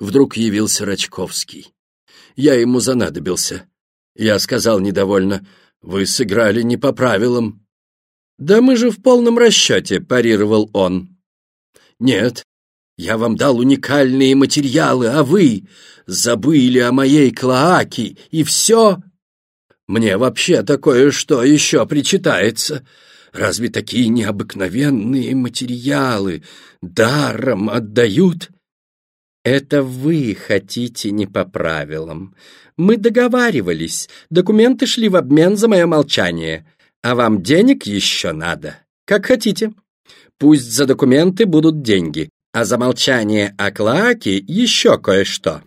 Вдруг явился Рачковский. Я ему занадобился. Я сказал недовольно, «Вы сыграли не по правилам». «Да мы же в полном расчете», — парировал он. «Нет, я вам дал уникальные материалы, а вы забыли о моей клоаке, и все...» «Мне вообще такое что еще причитается. Разве такие необыкновенные материалы даром отдают?» «Это вы хотите не по правилам. Мы договаривались, документы шли в обмен за мое молчание, а вам денег еще надо. Как хотите. Пусть за документы будут деньги, а за молчание о Клоаке еще кое-что.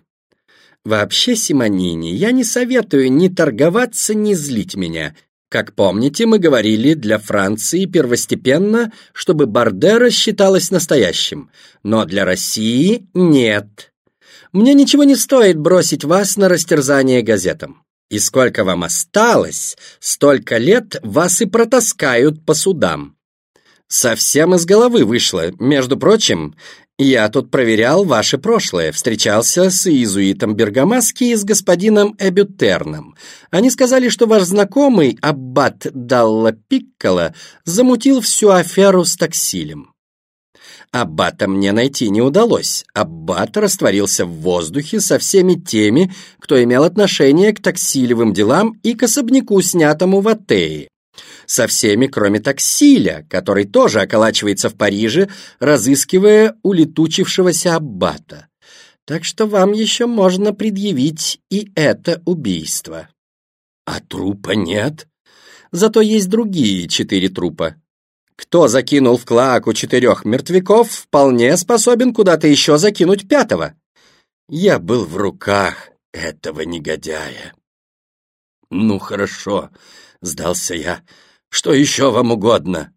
Вообще, Симонини, я не советую ни торговаться, ни злить меня. Как помните, мы говорили для Франции первостепенно, чтобы Бардера считалось настоящим, но для России нет. Мне ничего не стоит бросить вас на растерзание газетам. И сколько вам осталось, столько лет вас и протаскают по судам. Совсем из головы вышло. Между прочим, я тут проверял ваше прошлое, встречался с иезуитом Бергамаски и с господином Эбютерном. Они сказали, что ваш знакомый, аббат Далла Пиккола, замутил всю аферу с таксилем. Аббата мне найти не удалось. Аббат растворился в воздухе со всеми теми, кто имел отношение к таксилевым делам и к особняку, снятому в Атее со всеми, кроме таксиля, который тоже околачивается в Париже, разыскивая улетучившегося аббата. Так что вам еще можно предъявить и это убийство. А трупа нет? Зато есть другие четыре трупа. Кто закинул в клаку четырех мертвяков, вполне способен куда-то еще закинуть пятого. Я был в руках этого негодяя. «Ну, хорошо», — сдался я, — что еще вам угодно?»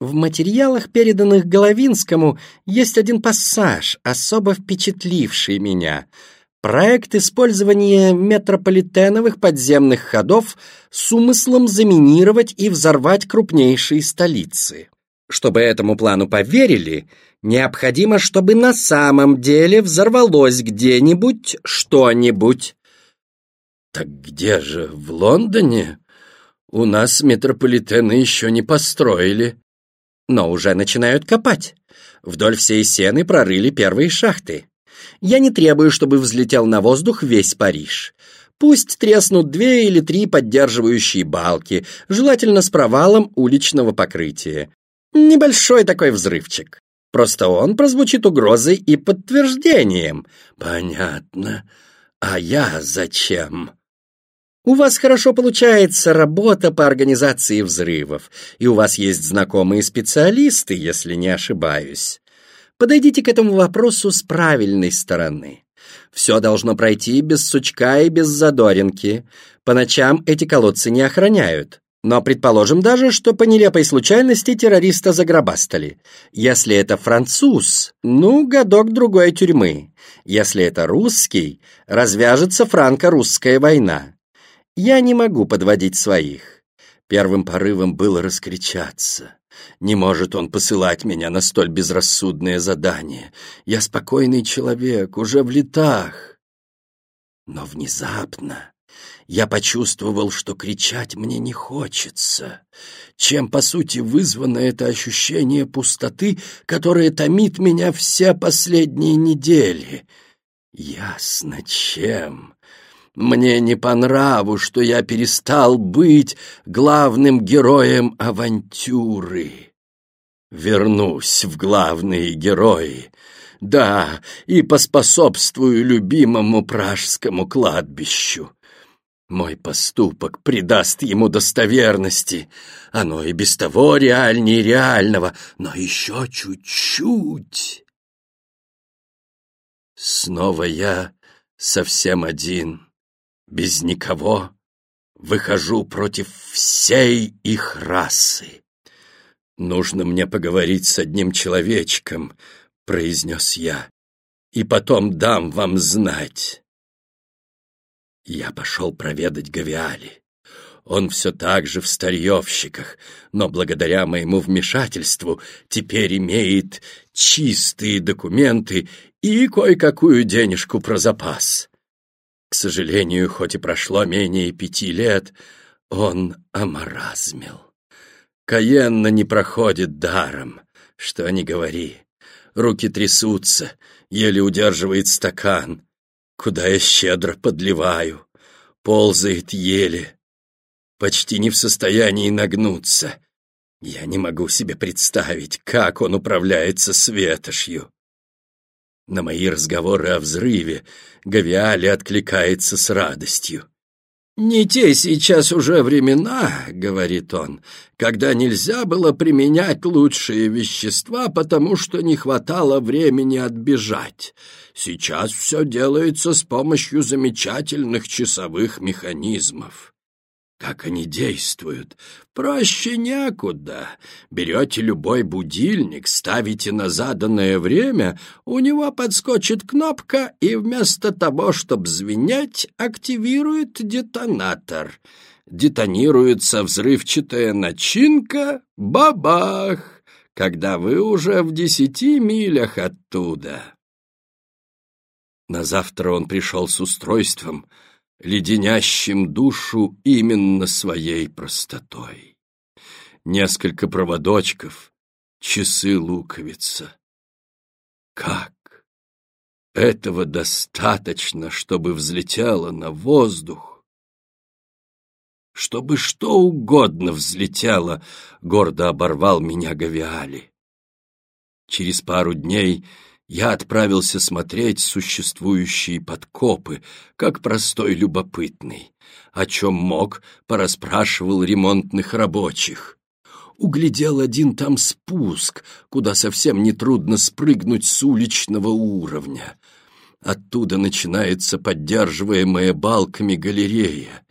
В материалах, переданных Головинскому, есть один пассаж, особо впечатливший меня. Проект использования метрополитеновых подземных ходов с умыслом заминировать и взорвать крупнейшие столицы. Чтобы этому плану поверили, необходимо, чтобы на самом деле взорвалось где-нибудь что-нибудь. «Так где же, в Лондоне?» У нас метрополитены еще не построили. Но уже начинают копать. Вдоль всей сены прорыли первые шахты. Я не требую, чтобы взлетел на воздух весь Париж. Пусть треснут две или три поддерживающие балки, желательно с провалом уличного покрытия. Небольшой такой взрывчик. Просто он прозвучит угрозой и подтверждением. Понятно. А я зачем? У вас хорошо получается работа по организации взрывов, и у вас есть знакомые специалисты, если не ошибаюсь. Подойдите к этому вопросу с правильной стороны. Все должно пройти без сучка и без задоринки. По ночам эти колодцы не охраняют. Но предположим даже, что по нелепой случайности террориста загробастали. Если это француз, ну, годок другой тюрьмы. Если это русский, развяжется франко-русская война. Я не могу подводить своих. Первым порывом было раскричаться. Не может он посылать меня на столь безрассудное задание. Я спокойный человек, уже в летах. Но внезапно я почувствовал, что кричать мне не хочется. Чем, по сути, вызвано это ощущение пустоты, которое томит меня все последние недели? Ясно, чем. Мне не по нраву, что я перестал быть главным героем авантюры. Вернусь в главные герои. Да, и поспособствую любимому пражскому кладбищу. Мой поступок придаст ему достоверности. Оно и без того реальнее реального, но еще чуть-чуть. Снова я совсем один без никого выхожу против всей их расы. «Нужно мне поговорить с одним человечком», — произнес я, — «и потом дам вам знать». Я пошел проведать Гавиали. Он все так же в старьевщиках, но благодаря моему вмешательству теперь имеет чистые документы и кое-какую денежку про запас. К сожалению, хоть и прошло менее пяти лет, он омаразмил. Каенна не проходит даром, что ни говори. Руки трясутся, еле удерживает стакан, куда я щедро подливаю. Ползает еле, почти не в состоянии нагнуться. Я не могу себе представить, как он управляется с ветошью. На мои разговоры о взрыве Гавиали откликается с радостью. «Не те сейчас уже времена, — говорит он, — когда нельзя было применять лучшие вещества, потому что не хватало времени отбежать. Сейчас все делается с помощью замечательных часовых механизмов. Как они действуют? Проще некуда. Берете любой будильник, ставите на заданное время, у него подскочит кнопка, и вместо того, чтобы звенеть, активирует детонатор. Детонируется взрывчатая начинка, бабах, когда вы уже в десяти милях оттуда. На завтра он пришел с устройством — леденящим душу именно своей простотой. Несколько проводочков, часы луковица. Как? Этого достаточно, чтобы взлетело на воздух? Чтобы что угодно взлетело, гордо оборвал меня Гавиали. Через пару дней я отправился смотреть существующие подкопы, как простой любопытный. О чем мог, пораспрашивал ремонтных рабочих. Углядел один там спуск, куда совсем нетрудно спрыгнуть с уличного уровня. Оттуда начинается поддерживаемая балками галерея.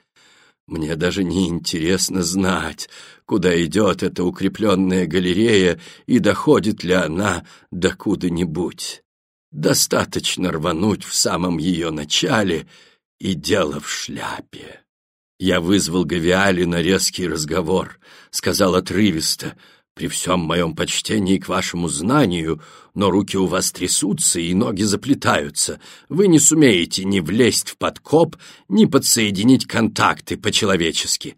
Мне даже не интересно знать, куда идет эта укрепленная галерея и доходит ли она до куда-нибудь. Достаточно рвануть в самом ее начале, и дело в шляпе. Я вызвал Гавиали на резкий разговор, сказал отрывисто — при всем моем почтении к вашему знанию, но руки у вас трясутся и ноги заплетаются. Вы не сумеете ни влезть в подкоп, ни подсоединить контакты по-человечески».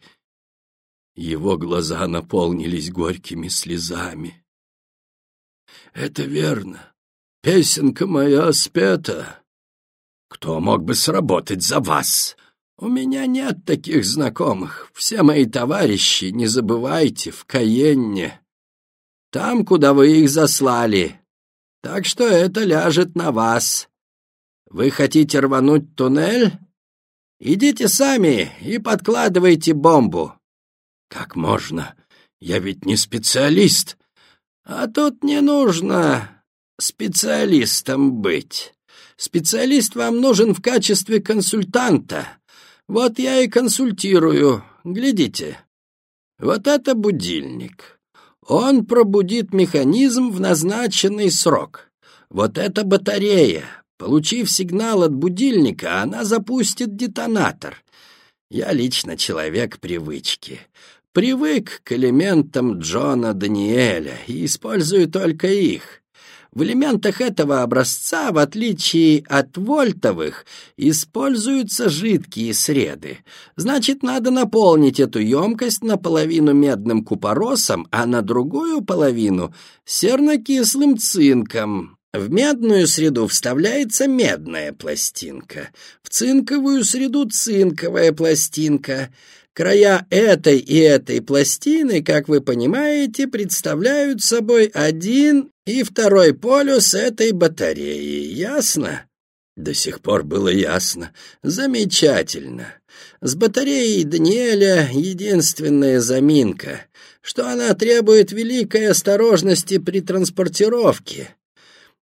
Его глаза наполнились горькими слезами. «Это верно. Песенка моя спета. Кто мог бы сработать за вас?» «У меня нет таких знакомых. Все мои товарищи, не забывайте, в Каенне там, куда вы их заслали. Так что это ляжет на вас. Вы хотите рвануть туннель? Идите сами и подкладывайте бомбу. Как можно? Я ведь не специалист. А тут не нужно специалистом быть. Специалист вам нужен в качестве консультанта. Вот я и консультирую. Глядите. Вот это будильник. Он пробудит механизм в назначенный срок. Вот эта батарея. Получив сигнал от будильника, она запустит детонатор. Я лично человек привычки. Привык к элементам Джона Даниэля и использую только их. В элементах этого образца, в отличие от вольтовых, используются жидкие среды. Значит, надо наполнить эту емкость наполовину медным купоросом, а на другую половину — сернокислым цинком. В медную среду вставляется медная пластинка, в цинковую среду цинковая пластинка — Края этой и этой пластины, как вы понимаете, представляют собой один и второй полюс этой батареи. Ясно? До сих пор было ясно. Замечательно. С батареей Даниэля единственная заминка, что она требует великой осторожности при транспортировке.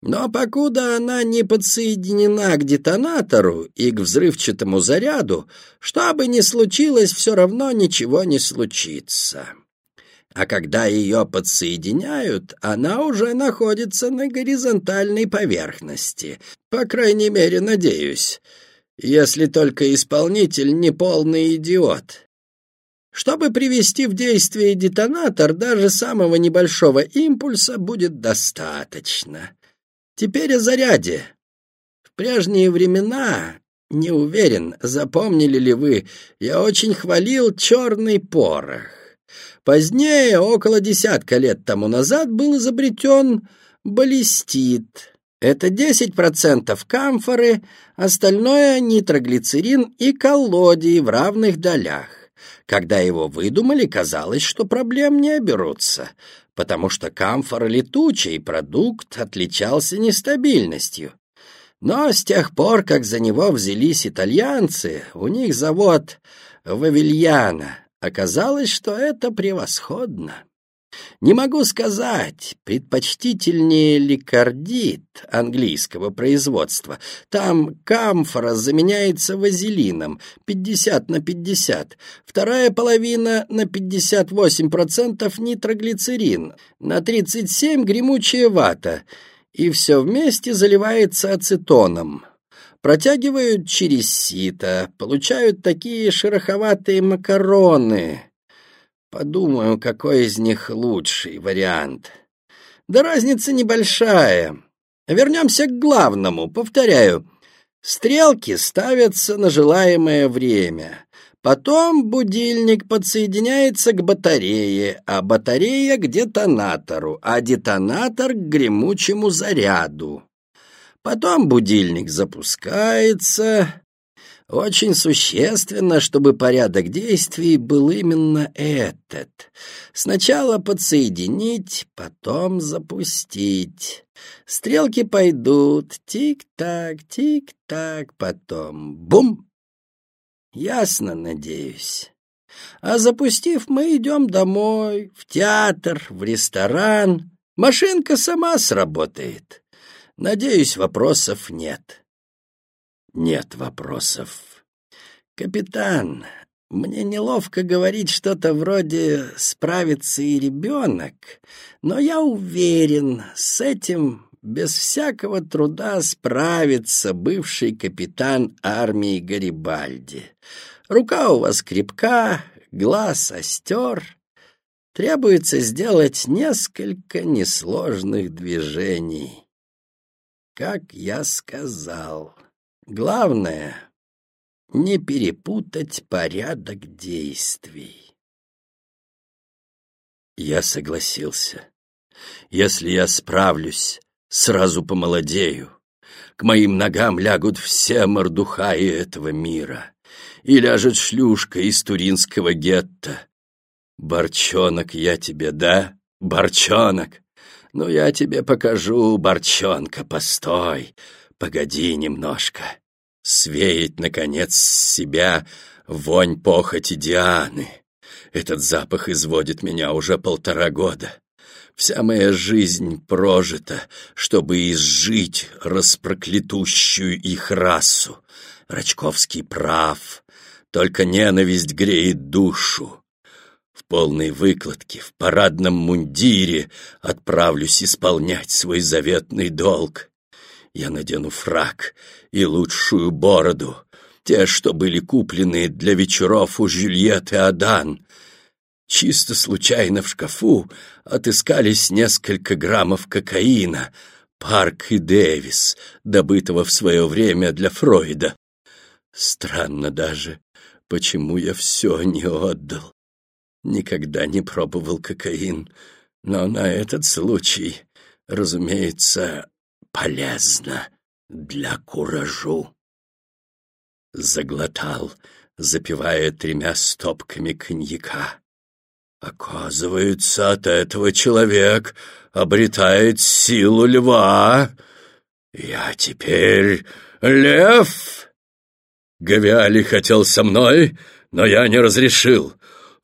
Но покуда она не подсоединена к детонатору и к взрывчатому заряду, что бы ни случилось, все равно ничего не случится. А когда ее подсоединяют, она уже находится на горизонтальной поверхности. По крайней мере, надеюсь. Если только исполнитель не полный идиот. Чтобы привести в действие детонатор, даже самого небольшого импульса будет достаточно. Теперь о заряде. прежние времена, не уверен, запомнили ли вы, я очень хвалил черный порох. Позднее, около десятка лет тому назад, был изобретен баллистит. Это 10% камфоры, остальное нитроглицерин и коллодий в равных долях. Когда его выдумали, казалось, что проблем не оберутся, потому что камфора летучий продукт отличался нестабильностью. Но с тех пор, как за него взялись итальянцы, у них завод Вавильяна, оказалось, что это превосходно. Не могу сказать, предпочтительнее ли кардит английского производства. Там камфора заменяется вазелином 50 на 50, вторая половина на 58% нитроглицерин, на 37 гремучая вата, и все вместе заливается ацетоном. Протягивают через сито, получают такие шероховатые макароны, Подумаю, какой из них лучший вариант. Да разница небольшая. Вернемся к главному. Повторяю, стрелки ставятся на желаемое время. Потом будильник подсоединяется к батарее, а батарея к детонатору, а детонатор к гремучему заряду. Потом будильник запускается, очень существенно, чтобы порядок действий был именно этот. Сначала подсоединить, потом запустить. Стрелки пойдут тик-так, тик-так, потом бум. Ясно, надеюсь. А запустив, мы идем домой, в театр, в ресторан. Машинка сама сработает. Надеюсь, вопросов нет нет вопросов. Капитан, мне неловко говорить что-то вроде «справится и ребенок», но я уверен, с этим без всякого труда справится бывший капитан армии Гарибальди. Рука у вас крепка, глаз остер. Требуется сделать несколько несложных движений. Как я сказал... Главное — не перепутать порядок действий. Я согласился. Если я справлюсь, сразу помолодею. К моим ногам лягут все мордухаи этого мира. И ляжет шлюшка из туринского гетто. Борчонок я тебе, да? Борчонок! Ну, я тебе покажу, борчонка, постой. Погоди немножко. Свеять, наконец, с себя вонь похоти Дианы. Этот запах изводит меня уже полтора года. Вся моя жизнь прожита, чтобы изжить распроклятущую их расу. Рачковский прав, только ненависть греет душу. В полной выкладке, в парадном мундире отправлюсь исполнять свой заветный долг. Я надену фрак и лучшую бороду, те, что были куплены для вечеров у Жюльетты Адан. Чисто случайно в шкафу отыскались несколько граммов кокаина, Парк и Дэвис, добытого в свое время для Фройда. Странно даже, почему я все не отдал. Никогда не пробовал кокаин, но на этот случай, разумеется, полезно для куражу. Заглотал, запивая тремя стопками коньяка. Оказывается, от этого человек обретает силу льва. Я теперь лев. Гавиали хотел со мной, но я не разрешил.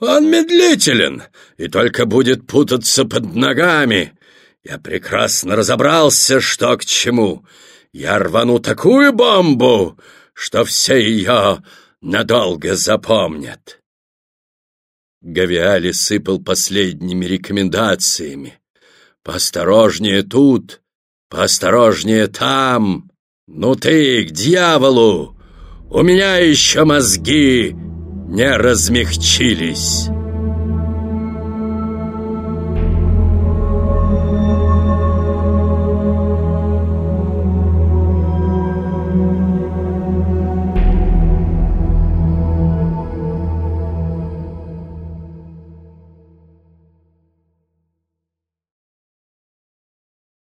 Он медлителен и только будет путаться под ногами. Я прекрасно разобрался, что к чему. Я рвану такую бомбу, что все ее надолго запомнят. Гавиали сыпал последними рекомендациями. «Поосторожнее тут, поосторожнее там. Ну ты, к дьяволу! У меня еще мозги не размягчились».